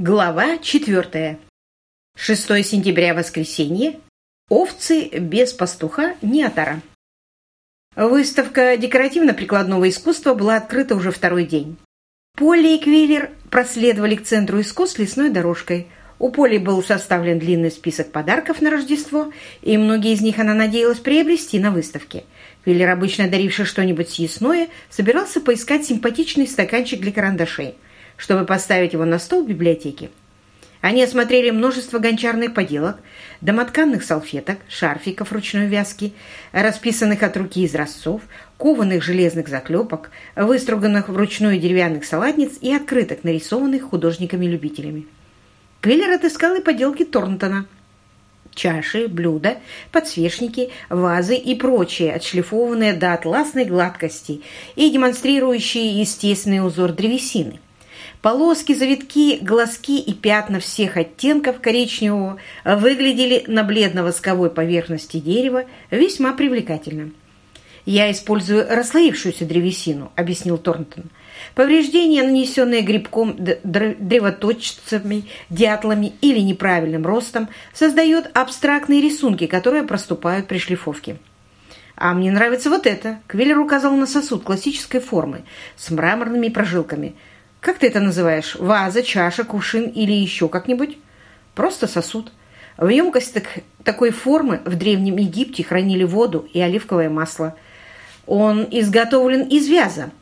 Глава 4. 6 сентября, воскресенье. Овцы без пастуха не отара. Выставка декоративно-прикладного искусства была открыта уже второй день. Полли и Квиллер проследовали к центру искусств лесной дорожкой. У Полли был составлен длинный список подарков на Рождество, и многие из них она надеялась приобрести на выставке. Квиллер, обычно даривший что-нибудь съестное, собирался поискать симпатичный стаканчик для карандашей – чтобы поставить его на стол в библиотеке. Они осмотрели множество гончарных поделок, домотканных салфеток, шарфиков ручной вязки, расписанных от руки изразцов, кованых железных заклепок, выструганных вручную деревянных салатниц и открыток, нарисованных художниками-любителями. Квиллер отыскал и поделки Торнтона. Чаши, блюда, подсвечники, вазы и прочие, отшлифованные до атласной гладкости и демонстрирующие естественный узор древесины – Полоски, завитки, глазки и пятна всех оттенков коричневого выглядели на бледно-восковой поверхности дерева весьма привлекательно. «Я использую расслоившуюся древесину», — объяснил Торнтон. «Повреждения, нанесенные грибком, древоточцами, дятлами или неправильным ростом, создают абстрактные рисунки, которые проступают при шлифовке». «А мне нравится вот это», — Квиллер указал на сосуд классической формы с мраморными прожилками — как ты это называешь? Ваза, чаша, кувшин или еще как-нибудь? Просто сосуд. В емкость так, такой формы в Древнем Египте хранили воду и оливковое масло. Он изготовлен из вяза.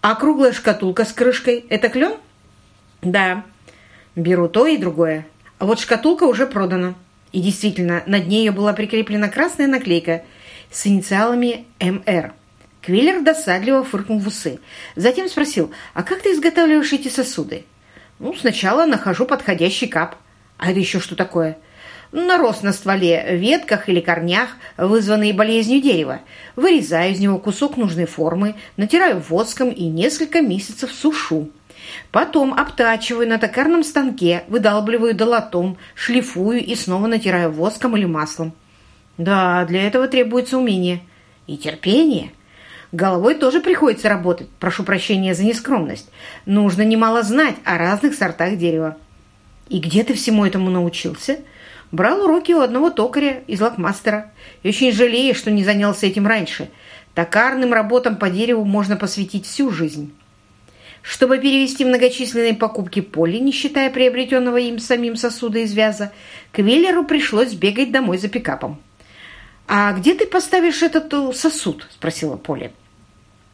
А круглая шкатулка с крышкой – это клен? Да. Беру то и другое. А вот шкатулка уже продана. И действительно, над ней была прикреплена красная наклейка с инициалами МР. Квиллер досадливо фыркнул в усы. Затем спросил, а как ты изготавливаешь эти сосуды? Ну, сначала нахожу подходящий кап. А это еще что такое? Нарост на стволе, ветках или корнях, вызванные болезнью дерева. Вырезаю из него кусок нужной формы, натираю воском и несколько месяцев сушу. Потом обтачиваю на токарном станке, выдалбливаю долотом, шлифую и снова натираю воском или маслом. Да, для этого требуется умение и терпение. Головой тоже приходится работать, прошу прощения за нескромность. Нужно немало знать о разных сортах дерева. И где ты всему этому научился? Брал уроки у одного токаря из лакмастера. И очень жалею, что не занялся этим раньше. Токарным работам по дереву можно посвятить всю жизнь. Чтобы перевести многочисленные покупки Поли, не считая приобретенного им самим сосуда из вяза, Квиллеру пришлось бегать домой за пикапом. «А где ты поставишь этот э, сосуд?» – спросила Поля.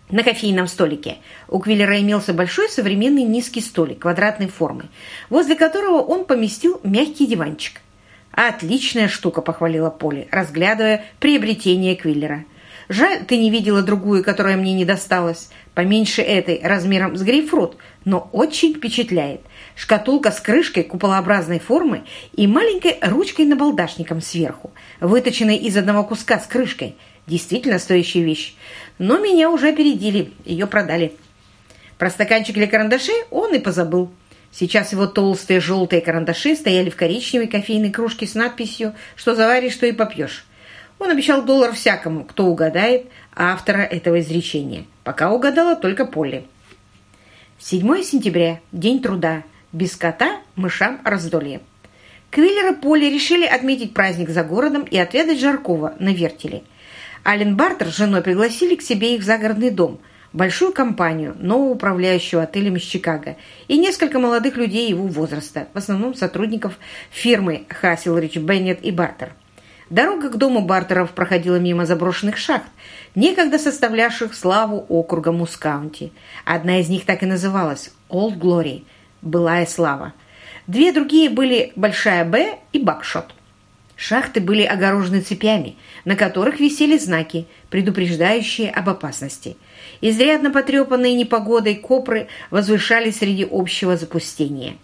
На кофейном столике у Квиллера имелся большой современный низкий столик квадратной формы, возле которого он поместил мягкий диванчик. «Отличная штука», — похвалила Поли, разглядывая приобретение Квиллера. «Жаль, ты не видела другую, которая мне не досталась. Поменьше этой, размером с грейпфрут, но очень впечатляет. Шкатулка с крышкой куполообразной формы и маленькой ручкой-набалдашником сверху, выточенной из одного куска с крышкой. Действительно стоящая вещь. Но меня уже опередили, ее продали. Про стаканчик для карандашей он и позабыл. Сейчас его толстые желтые карандаши стояли в коричневой кофейной кружке с надписью «Что заваришь, что и попьешь». Он обещал доллар всякому, кто угадает автора этого изречения. Пока угадала только Полли. 7 сентября. День труда. Без кота мышам раздолье. Квиллер и Полли решили отметить праздник за городом и отведать жаркого на вертеле – Ален Бартер с женой пригласили к себе их в загородный дом, большую компанию, нового управляющего отелем из Чикаго и несколько молодых людей его возраста, в основном сотрудников фирмы Хасселрич, Беннет и Бартер. Дорога к дому Бартеров проходила мимо заброшенных шахт, некогда составлявших славу округа Мускаунти. Одна из них так и называлась «Олд Глори» – «Былая слава». Две другие были «Большая Б» и «Бакшот». Шахты были огорожены цепями, на которых висели знаки, предупреждающие об опасности. Изрядно потрепанные непогодой копры возвышались среди общего запустения.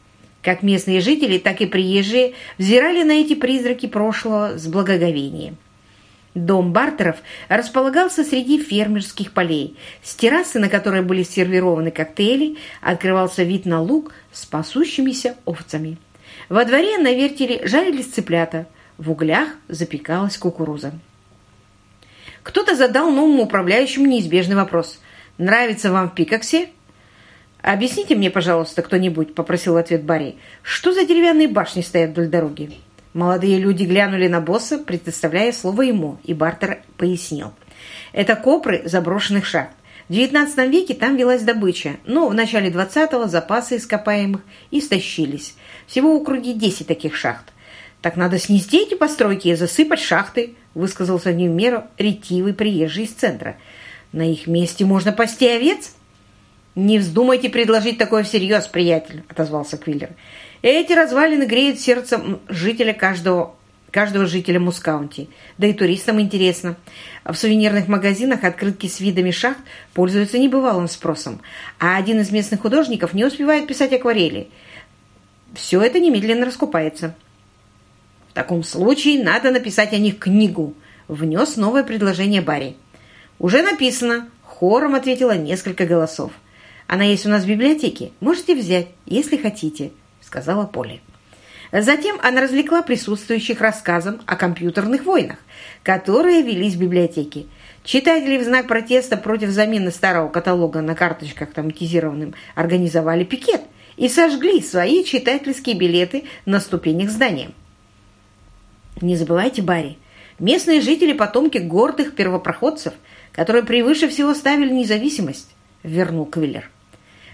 Как местные жители, так и приезжие взирали на эти призраки прошлого с благоговением. Дом Бартеров располагался среди фермерских полей. С террасы, на которой были сервированы коктейли, открывался вид на луг с пасущимися овцами. Во дворе на вертеле жарились цыплята – в углях запекалась кукуруза. Кто-то задал новому управляющему неизбежный вопрос. «Нравится вам в Пикаксе?» «Объясните мне, пожалуйста, кто-нибудь», — попросил ответ Барри, «что за деревянные башни стоят вдоль дороги?» Молодые люди глянули на босса, предоставляя слово ему, и Бартер пояснил. «Это копры заброшенных шахт. В XIX веке там велась добыча, но в начале XX-го запасы ископаемых истощились. Всего в округе 10 таких шахт. Так надо снести эти постройки и засыпать шахты, высказался в меру ретивый приезжий из центра. На их месте можно пасти овец? «Не вздумайте предложить такое всерьез, приятель», — отозвался Квиллер. «Эти развалины греют сердце жителя каждого, каждого жителя Мускаунти. Да и туристам интересно. В сувенирных магазинах открытки с видами шахт пользуются небывалым спросом, а один из местных художников не успевает писать акварели. Все это немедленно раскупается». «В таком случае надо написать о них книгу», — внес новое предложение Барри. «Уже написано», — хором ответило несколько голосов. Она есть у нас в библиотеке. Можете взять, если хотите», — сказала Полли. Затем она развлекла присутствующих рассказом о компьютерных войнах, которые велись в библиотеке. Читатели в знак протеста против замены старого каталога на карточках автоматизированным организовали пикет и сожгли свои читательские билеты на ступенях здания. Не забывайте, Барри, местные жители – потомки гордых первопроходцев, которые превыше всего ставили независимость, вернул Квиллер.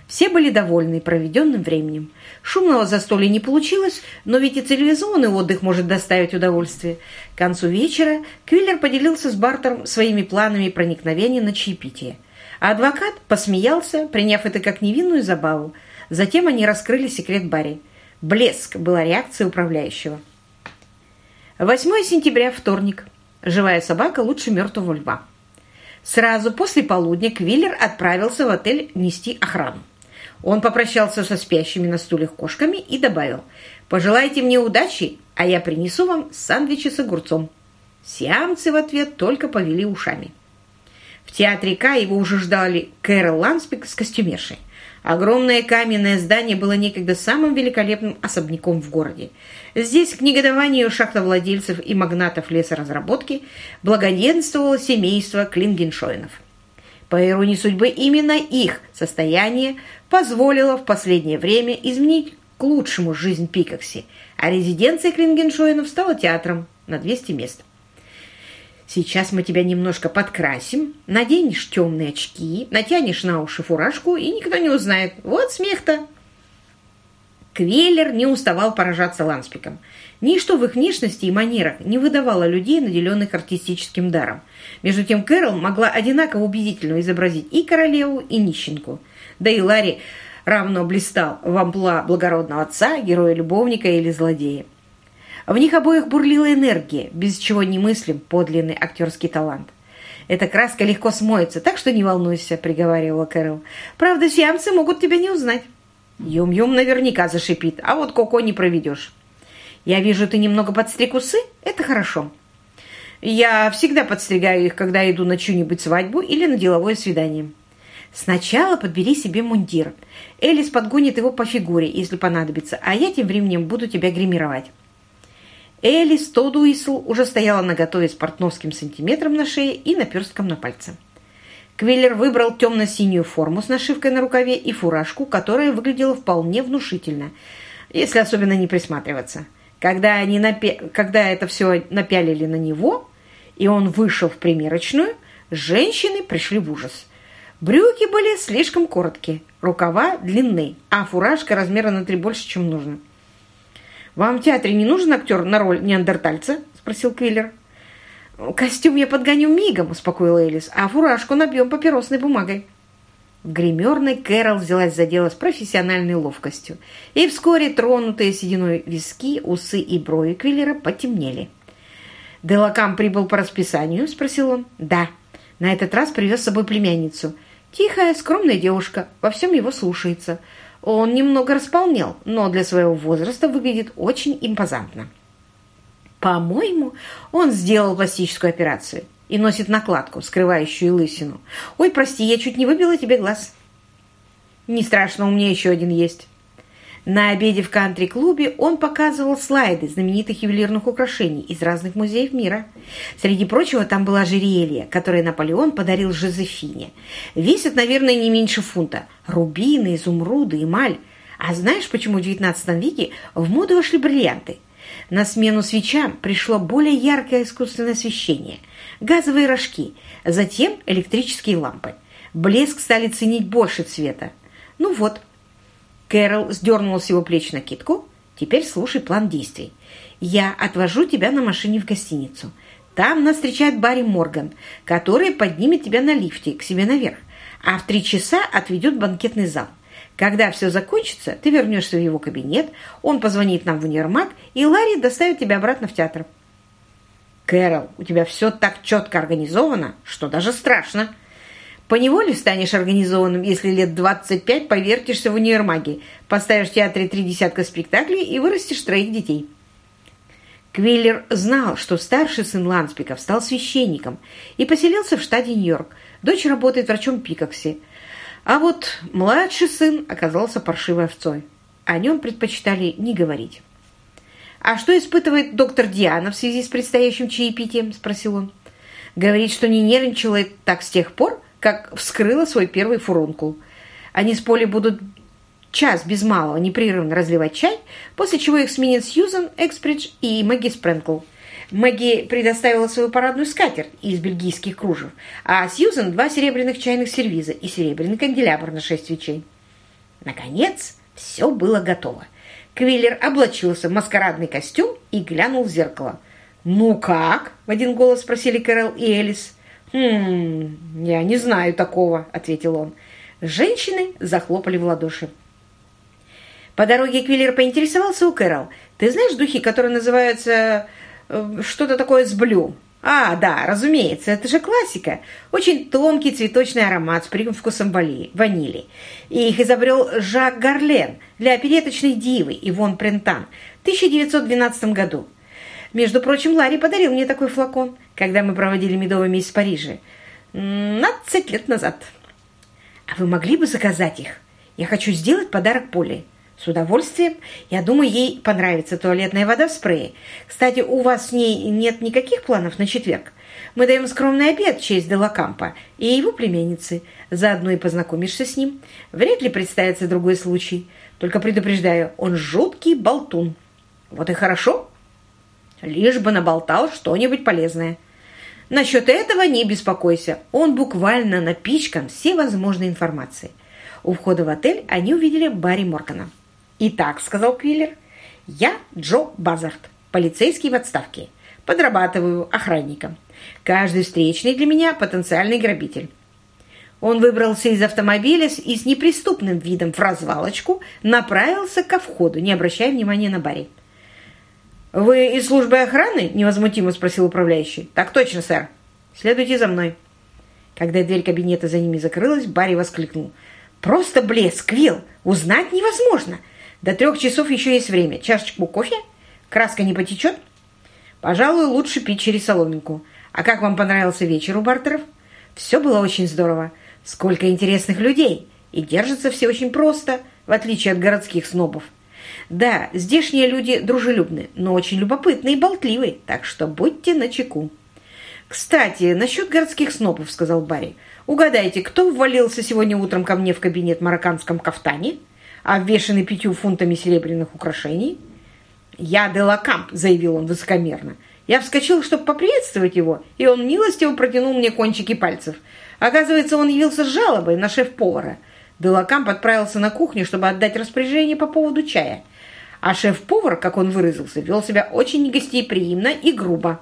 Все были довольны проведенным временем. Шумного застолья не получилось, но ведь и цивилизованный отдых может доставить удовольствие. К концу вечера Квиллер поделился с Бартером своими планами проникновения на чаепитие. А адвокат посмеялся, приняв это как невинную забаву. Затем они раскрыли секрет Барри. Блеск была реакция управляющего. 8 сентября, вторник. Живая собака лучше мертвого льва. Сразу после полудня Квиллер отправился в отель нести охрану. Он попрощался со спящими на стульях кошками и добавил «Пожелайте мне удачи, а я принесу вам сэндвичи с огурцом». Сиамцы в ответ только повели ушами. В театре К его уже ждали Кэрол Ланспик с костюмершей. Огромное каменное здание было некогда самым великолепным особняком в городе. Здесь, к негодованию шахтовладельцев и магнатов лесоразработки, благоденствовало семейство Клингеншойнов. По иронии судьбы, именно их состояние позволило в последнее время изменить к лучшему жизнь Пикокси, а резиденция Клингеншоинов стала театром на 200 мест. Сейчас мы тебя немножко подкрасим, наденешь темные очки, натянешь на уши фуражку, и никто не узнает. Вот смех-то!» Квеллер не уставал поражаться Ланспиком. Ничто в их внешности и манерах не выдавало людей, наделенных артистическим даром. Между тем Кэрол могла одинаково убедительно изобразить и королеву, и нищенку. Да и Ларри равно блистал в амплуа благородного отца, героя-любовника или злодея. В них обоих бурлила энергия, без чего не мыслим подлинный актерский талант. «Эта краска легко смоется, так что не волнуйся», — приговаривала Кэрол. «Правда, сиамцы могут тебя не узнать». «Юм-юм наверняка зашипит, а вот Коко не проведешь». «Я вижу, ты немного подстриг усы? Это хорошо». «Я всегда подстригаю их, когда иду на чью-нибудь свадьбу или на деловое свидание». Сначала подбери себе мундир. Элис подгонит его по фигуре, если понадобится, а я тем временем буду тебя гримировать. Элис Тодуисл уже стояла наготове с портновским сантиметром на шее и наперстком на пальце. Квиллер выбрал темно-синюю форму с нашивкой на рукаве и фуражку, которая выглядела вполне внушительно, если особенно не присматриваться. Когда, они напя... Когда это все напялили на него, и он вышел в примерочную, женщины пришли в ужас. Брюки были слишком короткие, рукава длинные, а фуражка размера на три больше, чем нужно. «Вам в театре не нужен актер на роль неандертальца?» – спросил Квиллер. «Костюм я подгоню мигом», – успокоила Элис, «а фуражку набьем папиросной бумагой». В гримерной Кэрол взялась за дело с профессиональной ловкостью, и вскоре тронутые сединой виски, усы и брови Квиллера потемнели. «Делакам прибыл по расписанию?» – спросил он. «Да. На этот раз привез с собой племянницу. Тихая, скромная девушка, во всем его слушается. Он немного располнел, но для своего возраста выглядит очень импозантно. По-моему, он сделал пластическую операцию и носит накладку, скрывающую лысину. Ой, прости, я чуть не выбила тебе глаз. Не страшно, у меня еще один есть. На обеде в кантри-клубе он показывал слайды знаменитых ювелирных украшений из разных музеев мира. Среди прочего там была ожерелье, которое Наполеон подарил Жозефине. Весит, наверное, не меньше фунта. Рубины, изумруды, эмаль. А знаешь, почему в XIX веке в моду вошли бриллианты? На смену свечам пришло более яркое искусственное освещение, газовые рожки, затем электрические лампы. Блеск стали ценить больше цвета. Ну вот, Кэрол сдернула с его плеч накидку. «Теперь слушай план действий. Я отвожу тебя на машине в гостиницу. Там нас встречает Барри Морган, который поднимет тебя на лифте к себе наверх, а в три часа отведет банкетный зал. Когда все закончится, ты вернешься в его кабинет, он позвонит нам в универмаг, и Ларри доставит тебя обратно в театр». «Кэрол, у тебя все так четко организовано, что даже страшно», Поневоле станешь организованным, если лет 25 повертишься в универмаге, поставишь в театре три десятка спектаклей и вырастешь троих детей. Квиллер знал, что старший сын Ланспиков стал священником и поселился в штате Нью-Йорк. Дочь работает врачом Пикокси. А вот младший сын оказался паршивой овцой. О нем предпочитали не говорить. «А что испытывает доктор Диана в связи с предстоящим чаепитием?» – спросил он. «Говорит, что не нервничала так с тех пор, как вскрыла свой первый фурункул. Они с Полей будут час без малого непрерывно разливать чай, после чего их сменят Сьюзан Экспридж и Мэгги Спрэнкл. Мэгги предоставила свою парадную скатерть из бельгийских кружев, а Сьюзан два серебряных чайных сервиза и серебряный канделябр на шесть свечей. Наконец, все было готово. Квиллер облачился в маскарадный костюм и глянул в зеркало. «Ну как?» – в один голос спросили Кэрол и Элис. «Хм, я не знаю такого», — ответил он. Женщины захлопали в ладоши. По дороге Квиллер поинтересовался у Кэрол. «Ты знаешь духи, которые называются э, что-то такое с блю?» «А, да, разумеется, это же классика. Очень тонкий цветочный аромат с привкусом ванили. И их изобрел Жак Гарлен для опереточной дивы Ивон Прентан в 1912 году. Между прочим, Ларри подарил мне такой флакон, когда мы проводили медовый месяц в Париже. 15 лет назад. А вы могли бы заказать их? Я хочу сделать подарок Поле. С удовольствием. Я думаю, ей понравится туалетная вода в спрее. Кстати, у вас с ней нет никаких планов на четверг? Мы даем скромный обед в честь Делакампа и его племянницы. Заодно и познакомишься с ним. Вряд ли представится другой случай. Только предупреждаю, он жуткий болтун. Вот и хорошо. Лишь бы наболтал что-нибудь полезное. Насчет этого не беспокойся. Он буквально напичкан всей возможной информацией. У входа в отель они увидели Барри Моргана. «Итак», — сказал Квиллер, — «я Джо Базард, полицейский в отставке. Подрабатываю охранником. Каждый встречный для меня потенциальный грабитель». Он выбрался из автомобиля и с неприступным видом в развалочку направился ко входу, не обращая внимания на Барри. «Вы из службы охраны?» – невозмутимо спросил управляющий. «Так точно, сэр. Следуйте за мной». Когда дверь кабинета за ними закрылась, Барри воскликнул. «Просто блеск, Вилл! Узнать невозможно! До трех часов еще есть время. Чашечку кофе? Краска не потечет?» «Пожалуй, лучше пить через соломинку. А как вам понравился вечер у Бартеров?» «Все было очень здорово. Сколько интересных людей! И держатся все очень просто, в отличие от городских снобов». Да, здешние люди дружелюбны, но очень любопытны и болтливы, так что будьте начеку. «Кстати, насчет городских снобов», — сказал Барри. «Угадайте, кто ввалился сегодня утром ко мне в кабинет в марокканском кафтане, обвешанный пятью фунтами серебряных украшений?» «Я Делакамп», — заявил он высокомерно. Я вскочил, чтобы поприветствовать его, и он милостиво протянул мне кончики пальцев. Оказывается, он явился с жалобой на шеф-повара. Делакамп отправился на кухню, чтобы отдать распоряжение по поводу чая. А шеф-повар, как он выразился, вел себя очень негостеприимно и грубо.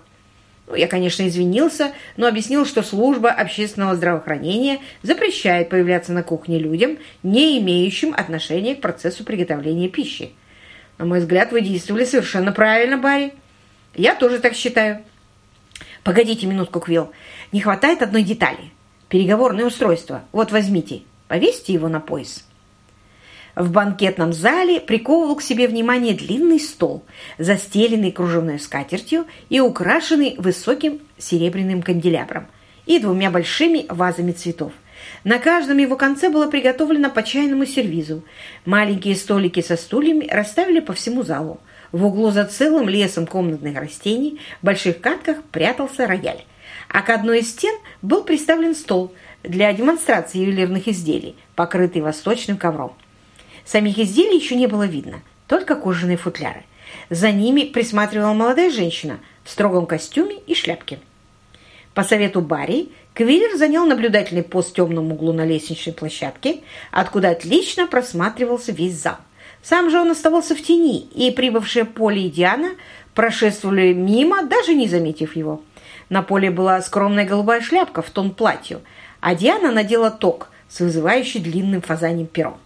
Я, конечно, извинился, но объяснил, что служба общественного здравоохранения запрещает появляться на кухне людям, не имеющим отношения к процессу приготовления пищи. На мой взгляд, вы действовали совершенно правильно, Барри. Я тоже так считаю. Погодите минутку, Квилл. Не хватает одной детали. Переговорное устройство. Вот возьмите. Повесьте его на пояс. В банкетном зале приковывал к себе внимание длинный стол, застеленный кружевной скатертью и украшенный высоким серебряным канделябром и двумя большими вазами цветов. На каждом его конце было приготовлено по чайному сервизу. Маленькие столики со стульями расставили по всему залу. В углу за целым лесом комнатных растений в больших катках прятался рояль. А к одной из стен был приставлен стол для демонстрации ювелирных изделий, покрытый восточным ковром. Самих изделий еще не было видно, только кожаные футляры. За ними присматривала молодая женщина в строгом костюме и шляпке. По совету Барри Квиллер занял наблюдательный пост в темном углу на лестничной площадке, откуда отлично просматривался весь зал. Сам же он оставался в тени, и прибывшие Поле и Диана прошествовали мимо, даже не заметив его. На Поле была скромная голубая шляпка в тон платью, а Диана надела ток с вызывающей длинным фазанем пером.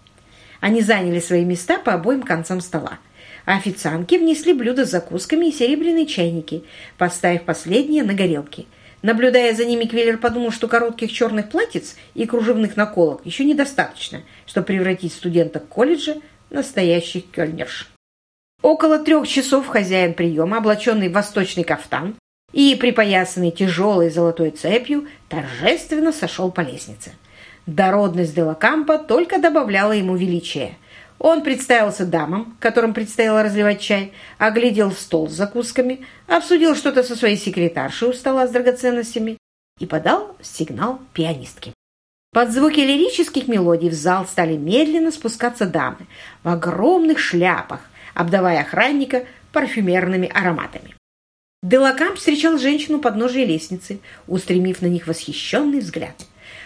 Они заняли свои места по обоим концам стола. А официантки внесли блюда с закусками и серебряные чайники, поставив последние на горелки – Наблюдая за ними, Квиллер подумал, что коротких черных платьиц и кружевных наколок еще недостаточно, чтобы превратить студенток колледжа в настоящих кёльнерш. Около трех часов хозяин приема, облаченный в восточный кафтан и припоясанный тяжелой золотой цепью, торжественно сошел по лестнице. Дородность Делакампа только добавляла ему величия – он представился дамам, которым предстояло разливать чай, оглядел стол с закусками, обсудил что-то со своей секретаршей у стола с драгоценностями и подал сигнал пианистке. Под звуки лирических мелодий в зал стали медленно спускаться дамы в огромных шляпах, обдавая охранника парфюмерными ароматами. Делакамп встречал женщину под ножей лестницы, устремив на них восхищенный взгляд.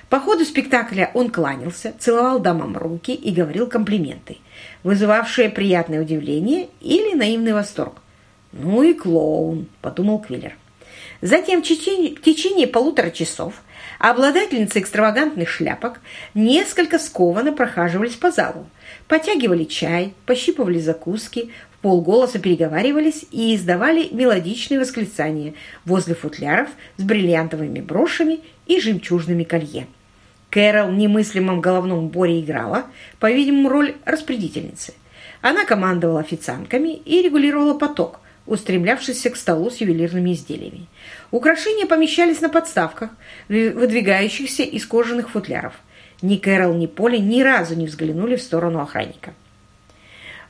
По ходу спектакля он кланялся, целовал дамам руки и говорил комплименты, вызывавшие приятное удивление или наивный восторг. «Ну и клоун», — подумал Квиллер. Затем в течение, в течение полутора часов обладательницы экстравагантных шляпок несколько скованно прохаживались по залу, потягивали чай, пощипывали закуски, в полголоса переговаривались и издавали мелодичные восклицания возле футляров с бриллиантовыми брошами и жемчужными колье. Кэрол в немыслимом головном боре играла, по-видимому, роль распорядительницы. Она командовала официантками и регулировала поток, устремлявшийся к столу с ювелирными изделиями. Украшения помещались на подставках, выдвигающихся из кожаных футляров. Ни Кэрол, ни Поли ни разу не взглянули в сторону охранника.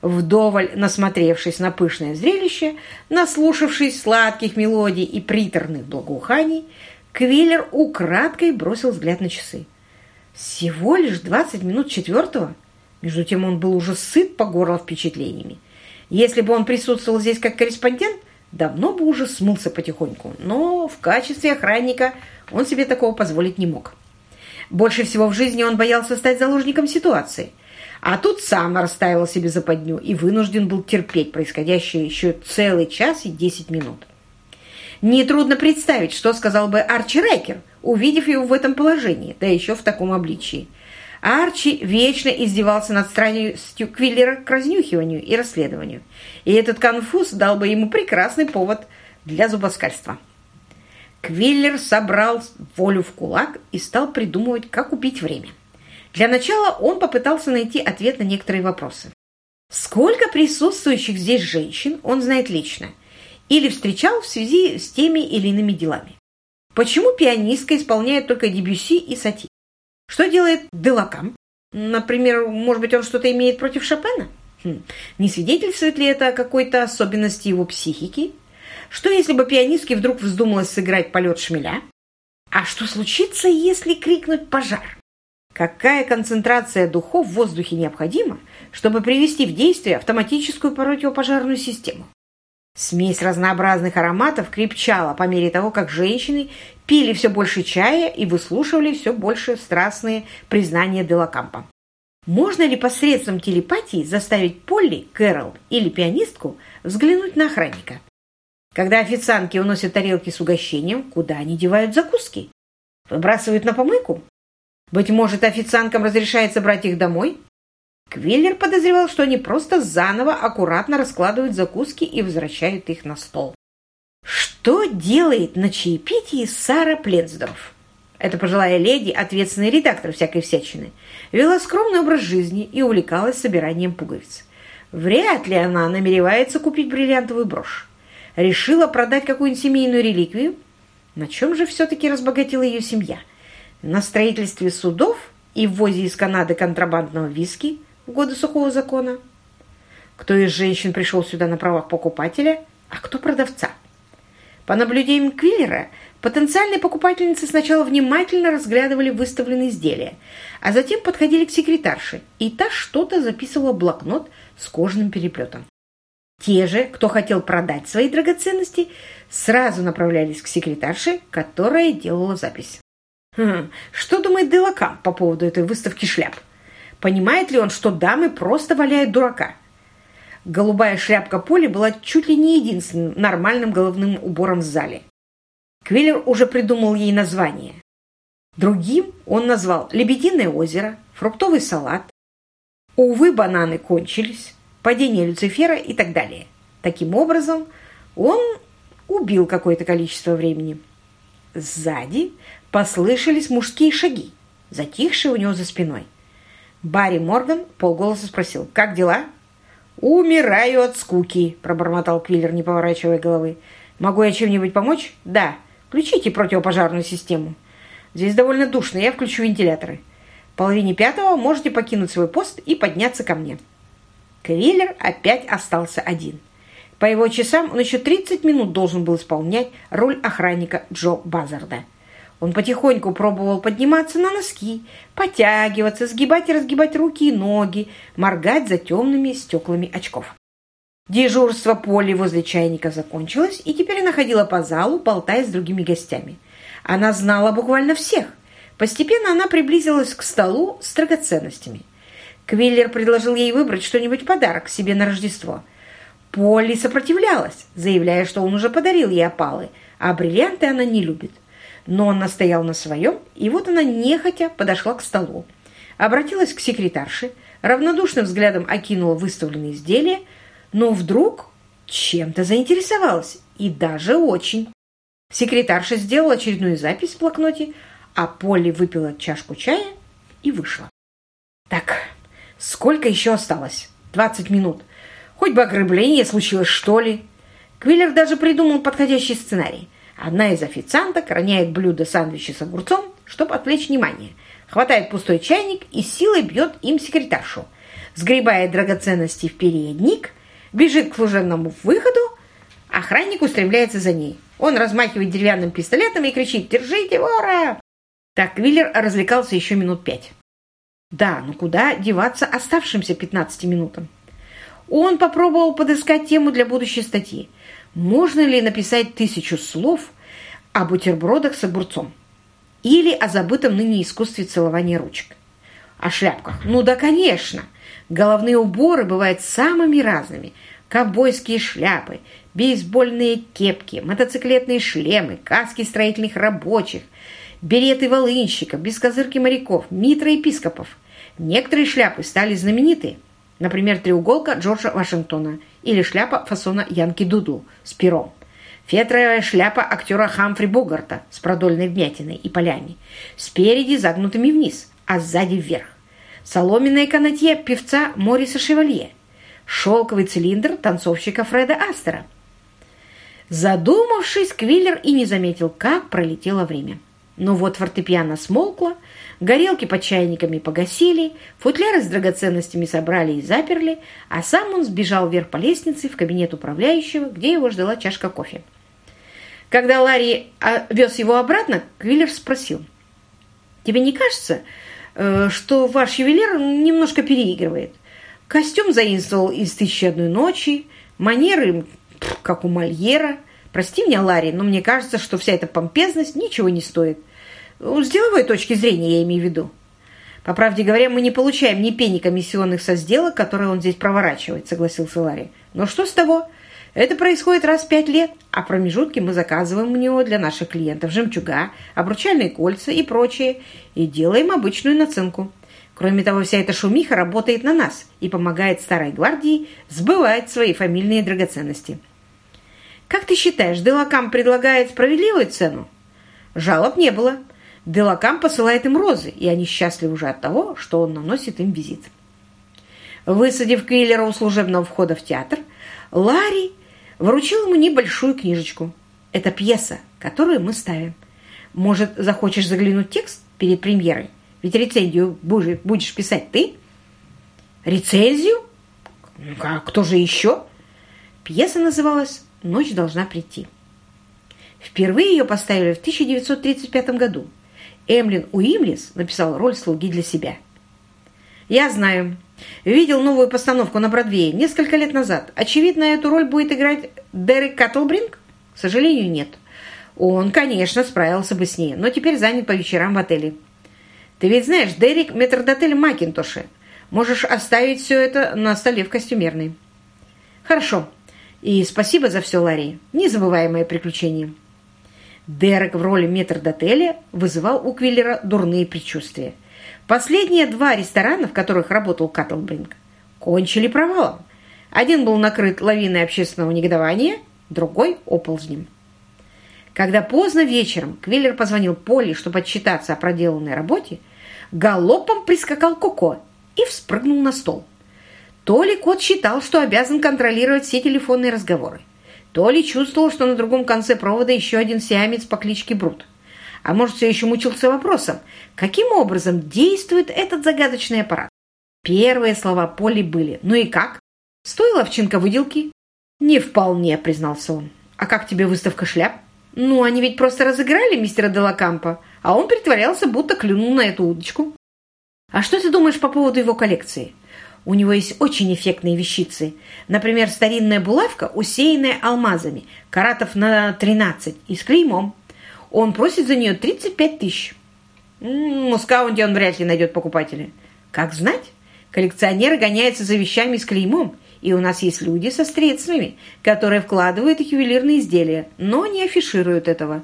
Вдоволь насмотревшись на пышное зрелище, наслушавшись сладких мелодий и приторных благоуханий, Квиллер украдкой бросил взгляд на часы. Всего лишь двадцать минут четвертого? Между тем он был уже сыт по горло впечатлениями. Если бы он присутствовал здесь как корреспондент, давно бы уже смылся потихоньку. Но в качестве охранника он себе такого позволить не мог. Больше всего в жизни он боялся стать заложником ситуации. А тут сам расставил себе западню и вынужден был терпеть происходящее еще целый час и десять минут. Нетрудно представить, что сказал бы Арчи Райкер, увидев его в этом положении, да еще в таком обличии. Арчи вечно издевался над странностью Квиллера к разнюхиванию и расследованию. И этот конфуз дал бы ему прекрасный повод для зубоскальства. Квиллер собрал волю в кулак и стал придумывать, как убить время. Для начала он попытался найти ответ на некоторые вопросы. Сколько присутствующих здесь женщин он знает лично – или встречал в связи с теми или иными делами. Почему пианистка исполняет только Дебюсси и Сати? Что делает Делакам? Например, может быть, он что-то имеет против Шопена? Хм. Не свидетельствует ли это о какой-то особенности его психики? Что, если бы пианистке вдруг вздумалось сыграть полет шмеля? А что случится, если крикнуть «пожар»? Какая концентрация духов в воздухе необходима, чтобы привести в действие автоматическую противопожарную систему? Смесь разнообразных ароматов крепчала по мере того, как женщины пили все больше чая и выслушивали все больше страстные признания Делакампа. Можно ли посредством телепатии заставить Полли, Кэрол или пианистку взглянуть на охранника? Когда официантки уносят тарелки с угощением, куда они девают закуски? Выбрасывают на помойку? Быть может, официанткам разрешается брать их домой? Квиллер подозревал, что они просто заново аккуратно раскладывают закуски и возвращают их на стол. Что делает на чаепитии Сара Пленсдорф? Эта пожилая леди, ответственный редактор всякой всячины, вела скромный образ жизни и увлекалась собиранием пуговиц. Вряд ли она намеревается купить бриллиантовую брошь. Решила продать какую-нибудь семейную реликвию? На чем же все-таки разбогатела ее семья? на строительстве судов и ввозе из Канады контрабандного виски в годы сухого закона? Кто из женщин пришел сюда на правах покупателя, а кто продавца? По наблюдениям Квиллера, потенциальные покупательницы сначала внимательно разглядывали выставленные изделия, а затем подходили к секретарше, и та что-то записывала в блокнот с кожаным переплетом. Те же, кто хотел продать свои драгоценности, сразу направлялись к секретарше, которая делала запись. Хм, что думает Делакам по поводу этой выставки шляп? Понимает ли он, что дамы просто валяют дурака? Голубая шляпка Поли была чуть ли не единственным нормальным головным убором в зале. Квиллер уже придумал ей название. Другим он назвал «Лебединое озеро», «Фруктовый салат». Увы, бананы кончились, падение Люцифера и так далее. Таким образом, он убил какое-то количество времени. Сзади послышались мужские шаги, затихшие у него за спиной. Барри Морган полголоса спросил «Как дела?» «Умираю от скуки», – пробормотал Квиллер, не поворачивая головы. «Могу я чем-нибудь помочь?» «Да. Включите противопожарную систему. Здесь довольно душно, я включу вентиляторы. В половине пятого можете покинуть свой пост и подняться ко мне». Квиллер опять остался один. По его часам он еще 30 минут должен был исполнять роль охранника Джо Базарда. Он потихоньку пробовал подниматься на носки, потягиваться, сгибать и разгибать руки и ноги, моргать за темными стеклами очков. Дежурство Поли возле чайника закончилось, и теперь она ходила по залу, болтая с другими гостями. Она знала буквально всех. Постепенно она приблизилась к столу с драгоценностями. Квиллер предложил ей выбрать что-нибудь подарок себе на Рождество. Полли сопротивлялась, заявляя, что он уже подарил ей опалы, а бриллианты она не любит. Но он настоял на своем, и вот она нехотя подошла к столу. Обратилась к секретарше, равнодушным взглядом окинула выставленные изделия, но вдруг чем-то заинтересовалась, и даже очень. Секретарша сделала очередную запись в блокноте, а Полли выпила чашку чая и вышла. Так, сколько еще осталось? Двадцать минут. Хоть бы ограбление случилось, что ли. Квиллер даже придумал подходящий сценарий. Одна из официанток роняет блюдо сэндвичи с огурцом, чтобы отвлечь внимание. Хватает пустой чайник и силой бьет им секретаршу. Сгребает драгоценности в передник, бежит к служебному выходу, охранник устремляется за ней. Он размахивает деревянным пистолетом и кричит «Держите вора!». Так Квиллер развлекался еще минут пять. Да, но куда деваться оставшимся 15 минутам? Он попробовал подыскать тему для будущей статьи. Можно ли написать тысячу слов о бутербродах с огурцом? Или о забытом ныне искусстве целования ручек? О шляпках? Ну да, конечно. Головные уборы бывают самыми разными. Ковбойские шляпы, бейсбольные кепки, мотоциклетные шлемы, каски строительных рабочих, береты волынщиков, бескозырки моряков, митра епископов. Некоторые шляпы стали знаменитые. Например, треуголка Джорджа Вашингтона или шляпа фасона Янки Дуду с пером. Фетровая шляпа актера Хамфри Богарта с продольной вмятиной и полями, спереди загнутыми вниз, а сзади вверх. Соломенное канатье певца Мориса Шевалье. Шелковый цилиндр танцовщика Фреда Астера. Задумавшись, Квиллер и не заметил, как пролетело время. Но вот фортепиано смолкло, горелки под чайниками погасили, футляры с драгоценностями собрали и заперли, а сам он сбежал вверх по лестнице в кабинет управляющего, где его ждала чашка кофе. Когда Ларри а, вез его обратно, Квиллер спросил, «Тебе не кажется, э, что ваш ювелир немножко переигрывает? Костюм заинствовал из «Тысячи одной ночи», манеры, как у Мольера – Прости меня, Ларри, но мне кажется, что вся эта помпезность ничего не стоит. С деловой точки зрения я имею в виду. По правде говоря, мы не получаем ни пени комиссионных со сделок, которые он здесь проворачивает, согласился Ларри. Но что с того? Это происходит раз в пять лет, а промежутки мы заказываем у него для наших клиентов жемчуга, обручальные кольца и прочее, и делаем обычную наценку. Кроме того, вся эта шумиха работает на нас и помогает старой гвардии сбывать свои фамильные драгоценности. Как ты считаешь, Делакам предлагает справедливую цену? Жалоб не было. Делакам посылает им розы, и они счастливы уже от того, что он наносит им визит. Высадив Квиллера у служебного входа в театр, Ларри вручил ему небольшую книжечку. Это пьеса, которую мы ставим. Может, захочешь заглянуть текст? перед премьерой. Ведь рецензию будешь писать ты. Рецензию? А кто же еще? Пьеса называлась «Ночь должна прийти». Впервые ее поставили в 1935 году. Эмлин Уимлис написал роль слуги для себя. «Я знаю. Видел новую постановку на Бродвее несколько лет назад. Очевидно, эту роль будет играть Дерек Каттлбринг? К сожалению, нет. Он, конечно, справился бы с ней, но теперь занят по вечерам в отеле. Ты ведь знаешь, Дерек – метрдотель Макинтоши. Можешь оставить все это на столе в костюмерной. Хорошо. И спасибо за все, Ларри. Незабываемое приключение. Дерек в роли метрдотеля вызывал у Квиллера дурные предчувствия. Последние два ресторана, в которых работал Каттлбринг, кончили провалом. Один был накрыт лавиной общественного негодования, другой – оползнем. Когда поздно вечером Квиллер позвонил Полли, чтобы отчитаться о проделанной работе, галопом прискакал Коко и вспрыгнул на стол. То ли кот считал, что обязан контролировать все телефонные разговоры, то ли чувствовал, что на другом конце провода еще один сиамец по кличке Брут. А может, все еще мучился вопросом, каким образом действует этот загадочный аппарат. Первые слова Поли были «Ну и как? Стоила овчинка выделки?» «Не вполне», — признался он. «А как тебе выставка шляп?» «Ну, они ведь просто разыграли мистера Делакампа, а он притворялся, будто клюнул на эту удочку». «А что ты думаешь по поводу его коллекции?» У него есть очень эффектные вещицы. Например, старинная булавка, усеянная алмазами, каратов на 13 и с клеймом. Он просит за нее 35 тысяч. В Мускаунте он вряд ли найдет покупателя. Как знать? Коллекционеры гоняются за вещами с клеймом, и у нас есть люди со средствами, которые вкладывают их в ювелирные изделия, но не афишируют этого.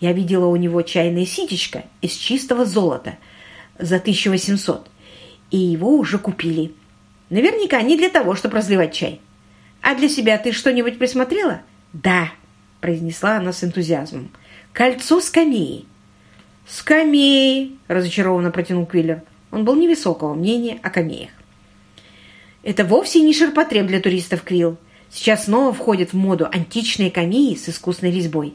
Я видела у него чайное ситечко из чистого золота за 1800, и его уже купили. Наверняка не для того, чтобы разливать чай. А для себя ты что-нибудь присмотрела? Да, произнесла она с энтузиазмом. Кольцо скамеи. Скамеи, разочарованно протянул Квиллер. Он был невысокого мнения о камеях. Это вовсе не ширпотреб для туристов, Квилл. Сейчас снова входят в моду античные камеи с искусной резьбой.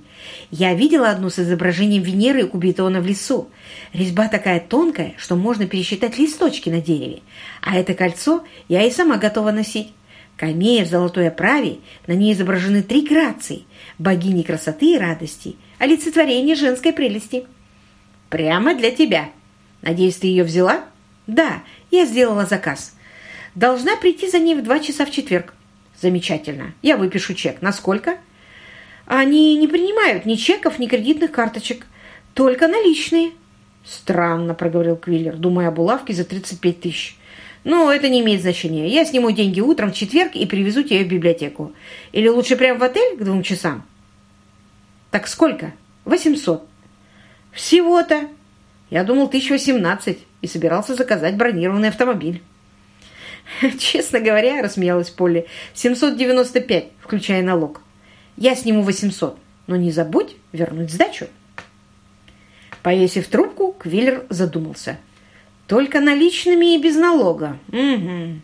Я видела одну с изображением Венеры и Кубитона в лесу. Резьба такая тонкая, что можно пересчитать листочки на дереве. А это кольцо я и сама готова носить. Камея в золотой оправе, на ней изображены три грации – богини красоты и радости, олицетворение женской прелести. Прямо для тебя. Надеюсь, ты ее взяла? Да, я сделала заказ. Должна прийти за ней в два часа в четверг. Замечательно. Я выпишу чек. Насколько? Они не принимают ни чеков, ни кредитных карточек. Только наличные. Странно, проговорил Квиллер, думая о булавке за 35 тысяч. Но это не имеет значения. Я сниму деньги утром в четверг и привезу тебе в библиотеку. Или лучше прямо в отель к двум часам? Так сколько? 800. Всего-то. Я думал, 1018 и собирался заказать бронированный автомобиль. Честно говоря, рассмеялась Полли, 795, включая налог. Я сниму 800, но не забудь вернуть сдачу. Повесив трубку, Квиллер задумался. Только наличными и без налога. Угу.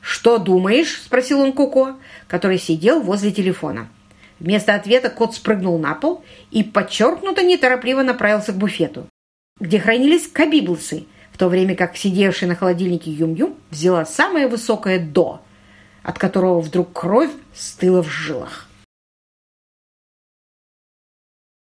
«Что думаешь?» – спросил он Коко, который сидел возле телефона. Вместо ответа кот спрыгнул на пол и подчеркнуто неторопливо направился к буфету, где хранились кабиблсы, в то время как сидевшая на холодильнике Юм-Юм взяла самое высокое «до», от которого вдруг кровь стыла в жилах.